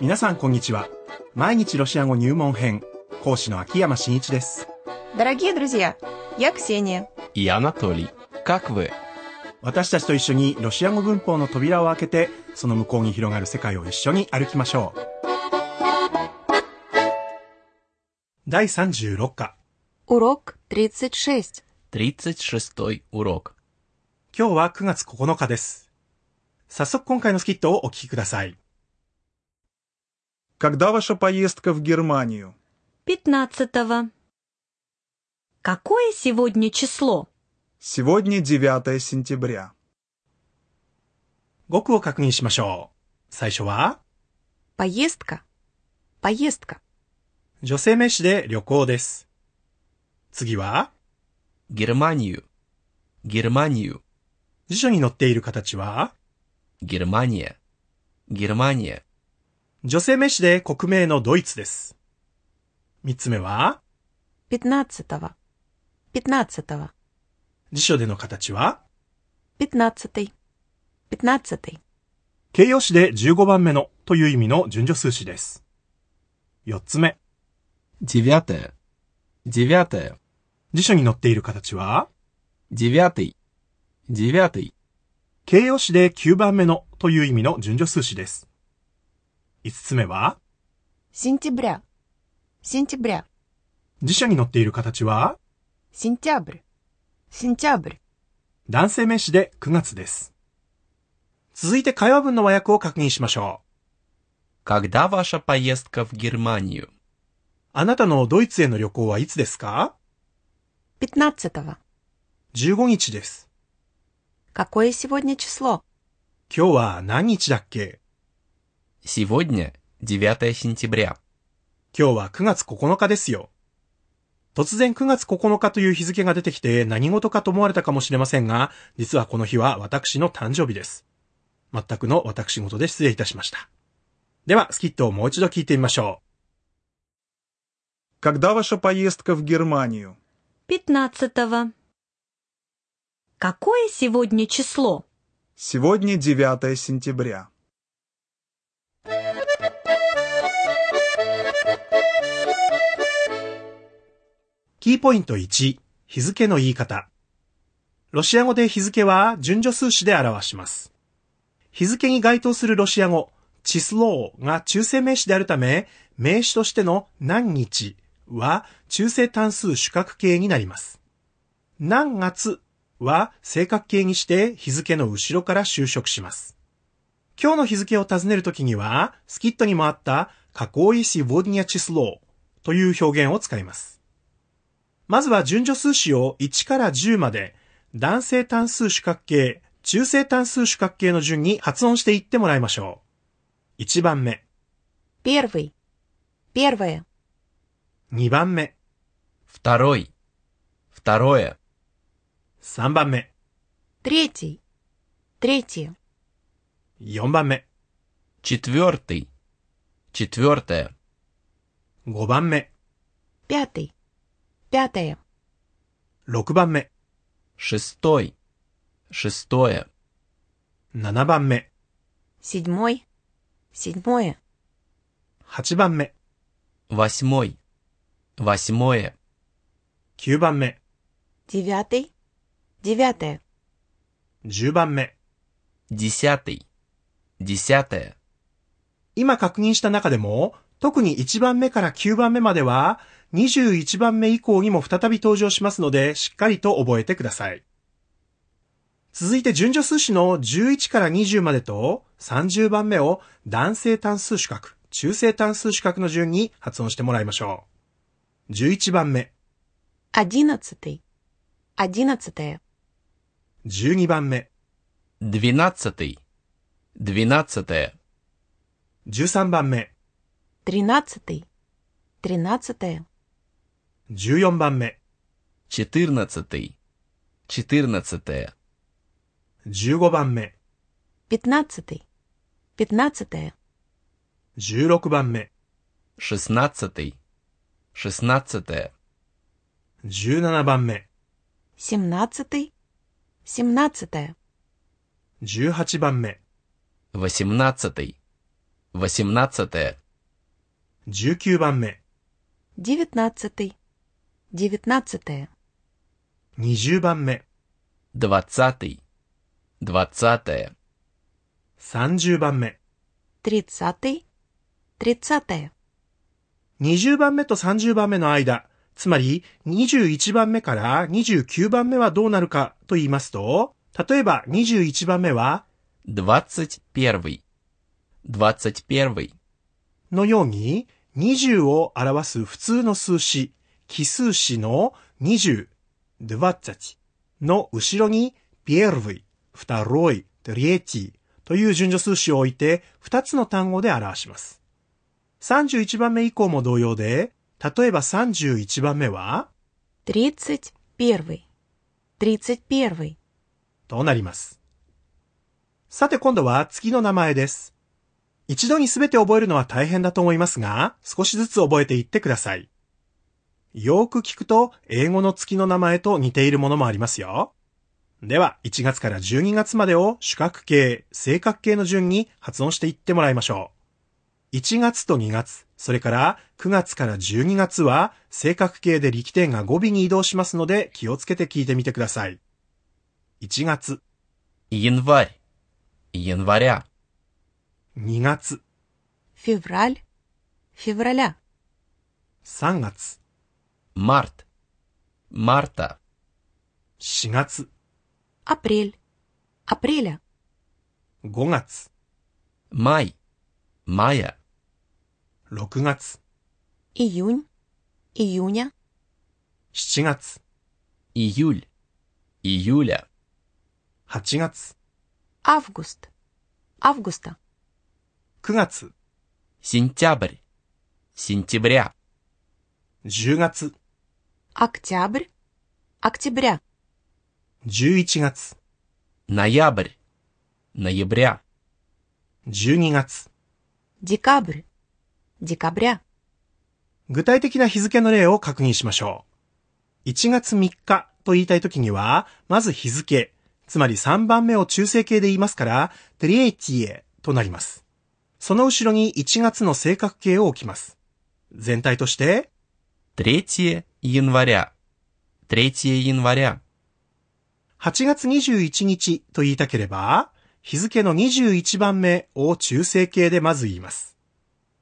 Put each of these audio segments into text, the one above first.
皆さんこんにちは。毎日ロシア語入門編、講師の秋山真一です。 Дорогие друзья, я Ксения. И Анатолий. Как вы? 私たちと一緒にロシア語文法の扉を開けて、その向こうに広がる世界を一緒に歩きましょう。第36課。 Урок 36. 36 урок. 今日は9月9日です。早速今回のスキットをお聞きください。 Когда ваша поездка в Германию? 15. Какое сегодня число? Сегодня 9 сентября. 語句を確認しましょう。最初は、 Поездка. Поездка. 女性名詞で旅行です。次は、 Германию. Германию. 辞書に載っている形は、 Германия. Германия. 女性名詞で国名のドイツです。三つ目は、Пятнадцатого. Пятнадцатого。辞書での形は、Пятнадцатый. Пятнадцатый。形容詞で15番目のという意味の順序数詞です。四つ目、ジビアテ。ジビアテ。辞書に載っている形は、ジビアティ。ジビアティ。形容詞で9番目のという意味の順序数詞です。五つ目は、 Сентября. Сентября. 辞書に載っている形は、 Сентябрь. Сентябрь. 男性名詞で9月です。続いて会話文の和訳を確認しましょう。 Когда ваша поездка в Германию? あなたのドイツへの旅行はいつですか15. ?15 日です。 Какое сегодня число? 今日は何日だっけ Сегодня 9 сентября. 今日は9月9日ですよ。突然9月9日という日付が出てきて何事かと思われたかもしれませんが、実はこの日は私の誕生日です。全くの私事で失礼いたしました。では、スキットをもう一度聞いてみましょ Когда ваша поездка в Германию? 15. Какое сегодня число? Сегодня 9 сентября. キーポイント1、日付の言い方。ロシア語で日付は順序数詞で表します。日付に該当するロシア語、チスローが中性名詞であるため、名詞としての何日は中性単数主格形になります。何月は正確形にして日付の後ろから修飾します。今日の日付を尋ねるときには、スキットにもあった、カコイシボディニャチスローという表現を使います。まずは順序数詞を1から10まで、男性単数主格形、中性単数主格形の順に発音していってもらいましょう。1番目、 Первый. Первое. 2番目、 Второй. Второе. 3番目、 Третий. Третье. 4番目、 Четвертый. Четвертое. 5番目、 Пятый. Пятое. 6番目、 Шестой. Шестое. 7番目、 Седьмой. Седьмое. 8番目、 Восьмой. Восьмое. 9番目、 Девятый. Девятое. 10番目。 Десятый. Десятое. 今確認した中でも、 特に1番目から9番目までは、21番目以降にも再び登場しますので、しっかりと覚えてください。続いて順序数詞の11から20までと30番目を男性単数主格、中性単数主格の順に発音してもらいましょう。11番目、 Одиннадцатый. Одиннадцатое. 12番目、 Двенадцатый. Двенадцатое. 13番目、 Тринадцатый. Тринадцатое. 14番目、 Четырнадцатый. Четырнадцатое. 15番目、 Пятнадцатый. Пятнадцатое. 16番目、 Шестнадцатый. Шестнадцатое. 17番目、 Семнадцатый. Семнадцатое. 18番目、 Восемнадцатый. восемнадцатое, 19番目、 девятнадцатый, девятнадцатое, 20番目、 двадцатый, двадцатое, 30番目。 тридцатый, тридцатое, 20番目と30番目の間、つまり21番目から29番目はどうなるかと言いますと、例えば21番目は、 двадцать первый, двадцать первый, のように、20を表す普通の数詞、奇数詞の20、ドゥバッチャチの後ろに、ピエルヴィ、フタロイ、リエチという順序数詞を置いて、2つの単語で表します。31番目以降も同様で、例えば31番目は、エルヴィとなります。さて今度は月の名前です。一度に全て覚えるのは大変だと思いますが、少しずつ覚えていってください。よーく聞くと、英語の月の名前と似ているものもありますよ。では、1月から12月までを主角形、正角形の順に発音していってもらいましょう。1月と2月、それから9月から12月は正角形で力点が語尾に移動しますので気をつけて聞いてみてください。1月、 январь, января, 2月、 февраль, февраля, 3月、 март, марта, 4月、 апрель, апреля, 5月、 май, мая, 6月、 июнь, июня, 7月、 июль, июля, 8月、 август, августа, 9月、 сентябрь, сентября, 10月、 октябрь, октября, 11月、 ноябрь, ноября, 12月。 декабрь, декабря, 具体的な日付の例を確認しましょう。1月3日と言いたいときには、まず日付、つまり3番目を中性形で言いますから、トリエイティエとなります。 その後ろに1月の正確形を置きます。全体として、 3 января, 3 января, 8月21日と言いたければ、日付の21番目を中性形でまず言います。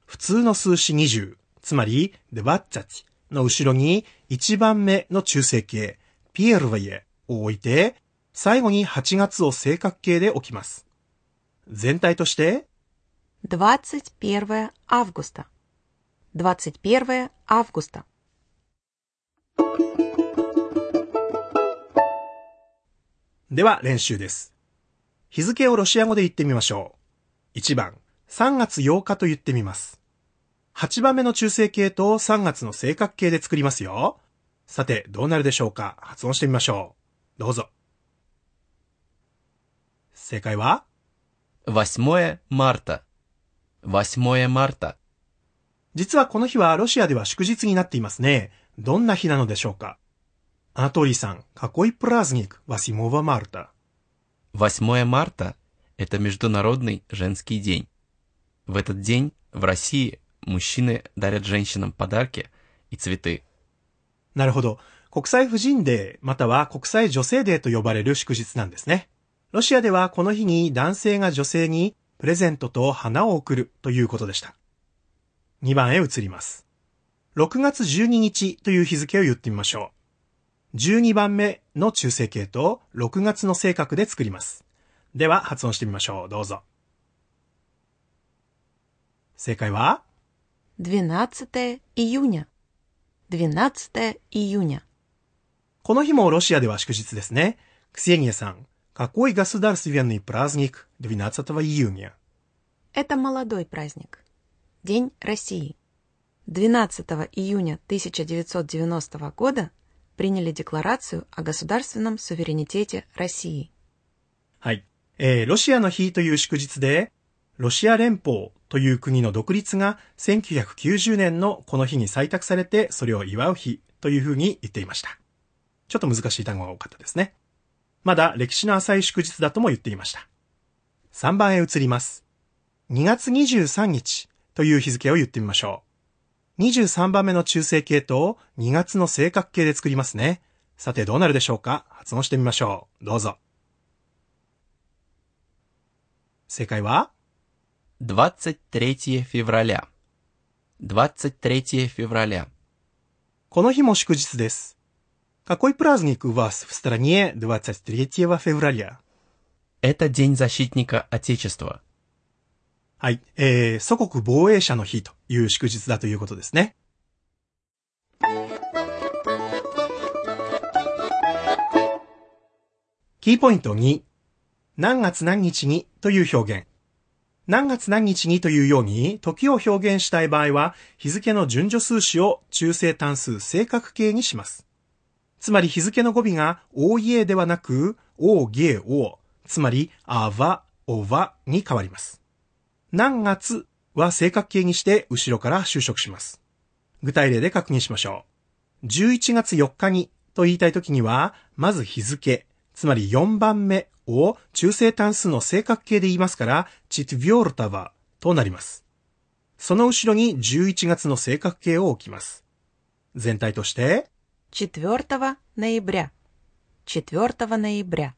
普通の数詞20、つまり、デバッチャチの後ろに1番目の中性形、ピエルヴェイエを置いて、最後に8月を正確形で置きます。全体として、 21 августа, 21 августа, では練習です。日付をロシア語で言ってみましょう。1番、3月8日と言ってみます。8番目の中性形と3月の正確形で作りますよ。さて、どうなるでしょうか発音してみましょう。どうぞ。正解は、 8 марта, 8 марта, 実はこの日はロシアでは祝日になっていますね。どんな日なのでしょうかアナトリーさん、какой праздник 8 марта? 8 марта – это Международный женский день. В этот день в России мужчины дарят женщинам подарки и цветы. なるほど。国際婦人デー、または国際女性デーと呼ばれる祝日なんですね。ロシアではこの日に男性が女性に プレゼントと花を贈るということでした。2番へ移ります。6月12日という日付を言ってみましょう。12番目の中性形と6月の正確で作ります。では発音してみましょう。どうぞ。正解は12 июня, 12 июня, この日もロシアでは祝日ですね。クセニアさん、 какой государственный праздник 12 июня? Это молодой праздник. День России. 12 июня 1990 года приняли Декларацию о государственном суверенитете России. はい。えー、ロシアの日という祝日で、ロシア連邦という国の独立が1990年のこの日に採択されて、それを祝う日というふうに言っていました。ちょっと難しい単語が多かったですね。 まだ歴史の浅い祝日だとも言っていました。3番へ移ります。 2月23日という日付を言ってみましょう。23番目の中性形と2月の正確形で作りますね。さてどうなるでしょうか発音してみましょう。どうぞ。正解は23 февраля. 23 февраля. この日も祝日です。 Какой праздник у вас в стране 23 февраля? Это День защитника Отечества. はい。えー、祖国防衛者の日という祝日だということですね。キーポイント2。何月何日にという表現。何月何日にというように時を表現したい場合は日付の順序数詞を中性単数正確形にします。 つまり日付の語尾が OE ではなく OGO、つまりあわ、おわに変わります。何月は正確形にして後ろから修飾します。具体例で確認しましょう。11月4日にと言いたいときには、まず日付、つまり4番目を中性単数の正確形で言いますから、チトヴィオルタバとなります。その後ろに11月の正確形を置きます。全体として、4 ноября. 4 ноября.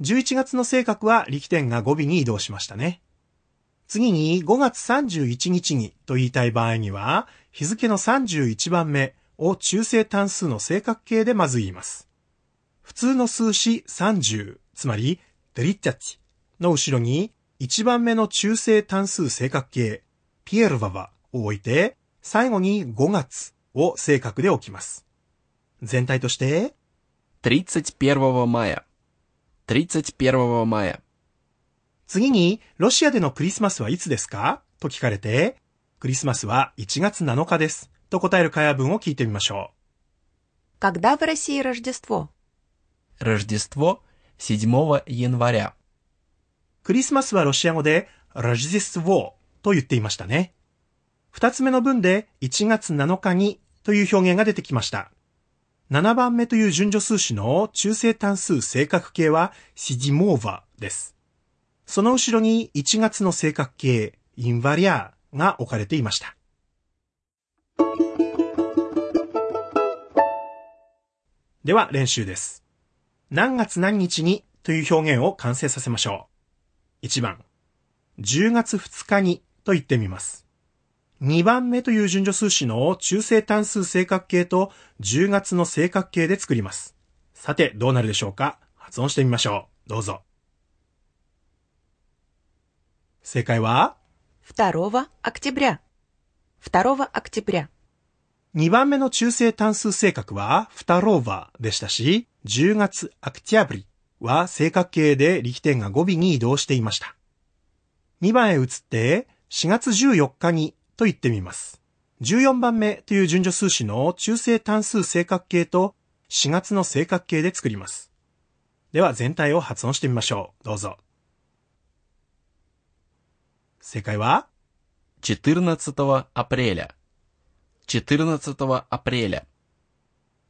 11月の正確は力点が語尾に移動しましたね。次に5月31日にと言いたい場合には、日付の31番目を中性単数の正確形でまず言います。普通の数詞30、つまり、デリッタティの後ろに1番目の中性単数正確形、ピエルババを置いて、最後に5月を正確で置きます。 全体として、 31 мая. 31 мая. 次に、ロシアでのクリスマスはいつですかと聞かれて、クリスマスは1月7日です。と答える会話文を聞いてみましょ Когда в России Рождество? Рождество 7 января. う。クリスマスはロシア語で、ラジディスウォーと言っていましたね。二つ目の文で、1月7日にという表現が出てきました。 7番目という順序数詞の中性単数正確形は、シジモーバです。その後ろに1月の正確形、インバリアーが置かれていました。では練習です。何月何日にという表現を完成させましょう。1番、10月2日にと言ってみます。2番目という順序数詞の中性単数正確形と10月の正確形で作ります。さて、どうなるでしょうか発音してみましょう。どうぞ。正解は、 2 октября. 2 октября. 2番目の中性単数正確は、フタローバでしたし、10月アクティアブリは正確形で力点が語尾に移動していました。2番へ移って、4月14日に と言ってみます。14番目という順序数詞の中性単数正確形と4月の正確形で作ります。では全体を発音してみましょう。どうぞ。正解は、 14 апреля. 14 апреля.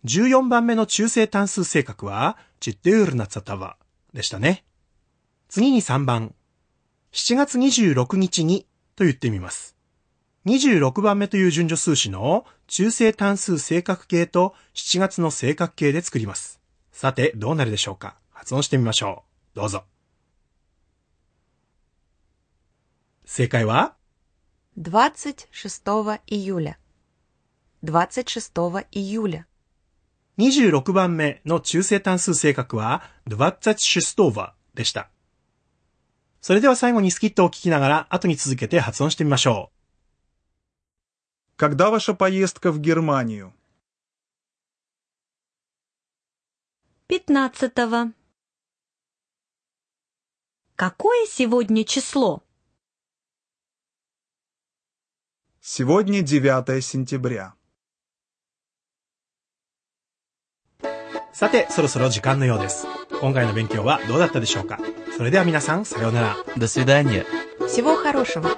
14番目の中性単数正確は、チッテュールナツァタワでしたね。次に3番。7月26日にと言ってみます。 26番目という順序数詞の中性単数正確形と7月の正確形で作ります。さて、どうなるでしょうか発音してみましょう。どうぞ。正解は、 26 июля. 26 июля. 26番目の中性単数正確は、ドバッツァチシュストーバでした。それでは最後にスキットを聞きながら後に続けて発音してみましょ Когда ваша поездка в Германию? 15. Какое сегодня число? Сегодня 9 сентября. う。さて、そろそろ時間のようです。今回の勉強はどうだったでしょうかそれでは皆さん、さようなら。 До свидания. Всего хорошего.